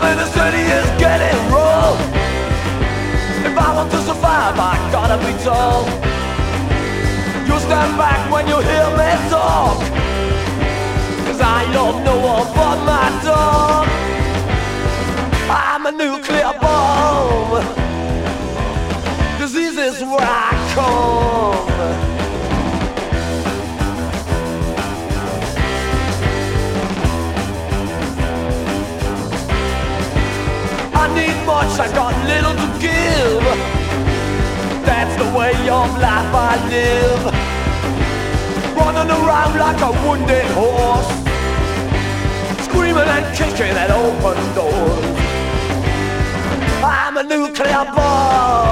life in the city is getting rough If I want to survive, I gotta be tall. You stand back when you hear me talk Cause I love no one but my dog I'm a nuclear bomb. Disease is where I come I need much, I got little to give. That's the way of life I live. Running around like a wounded horse. Screaming and kicking at open doors. I'm a nuclear bomb.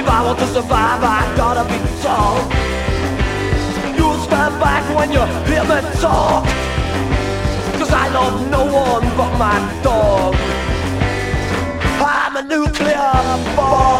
If I want to survive, I gotta be tall. Back when you hear me talk. Cause I love no one but my dog. I'm a nuclear bomb.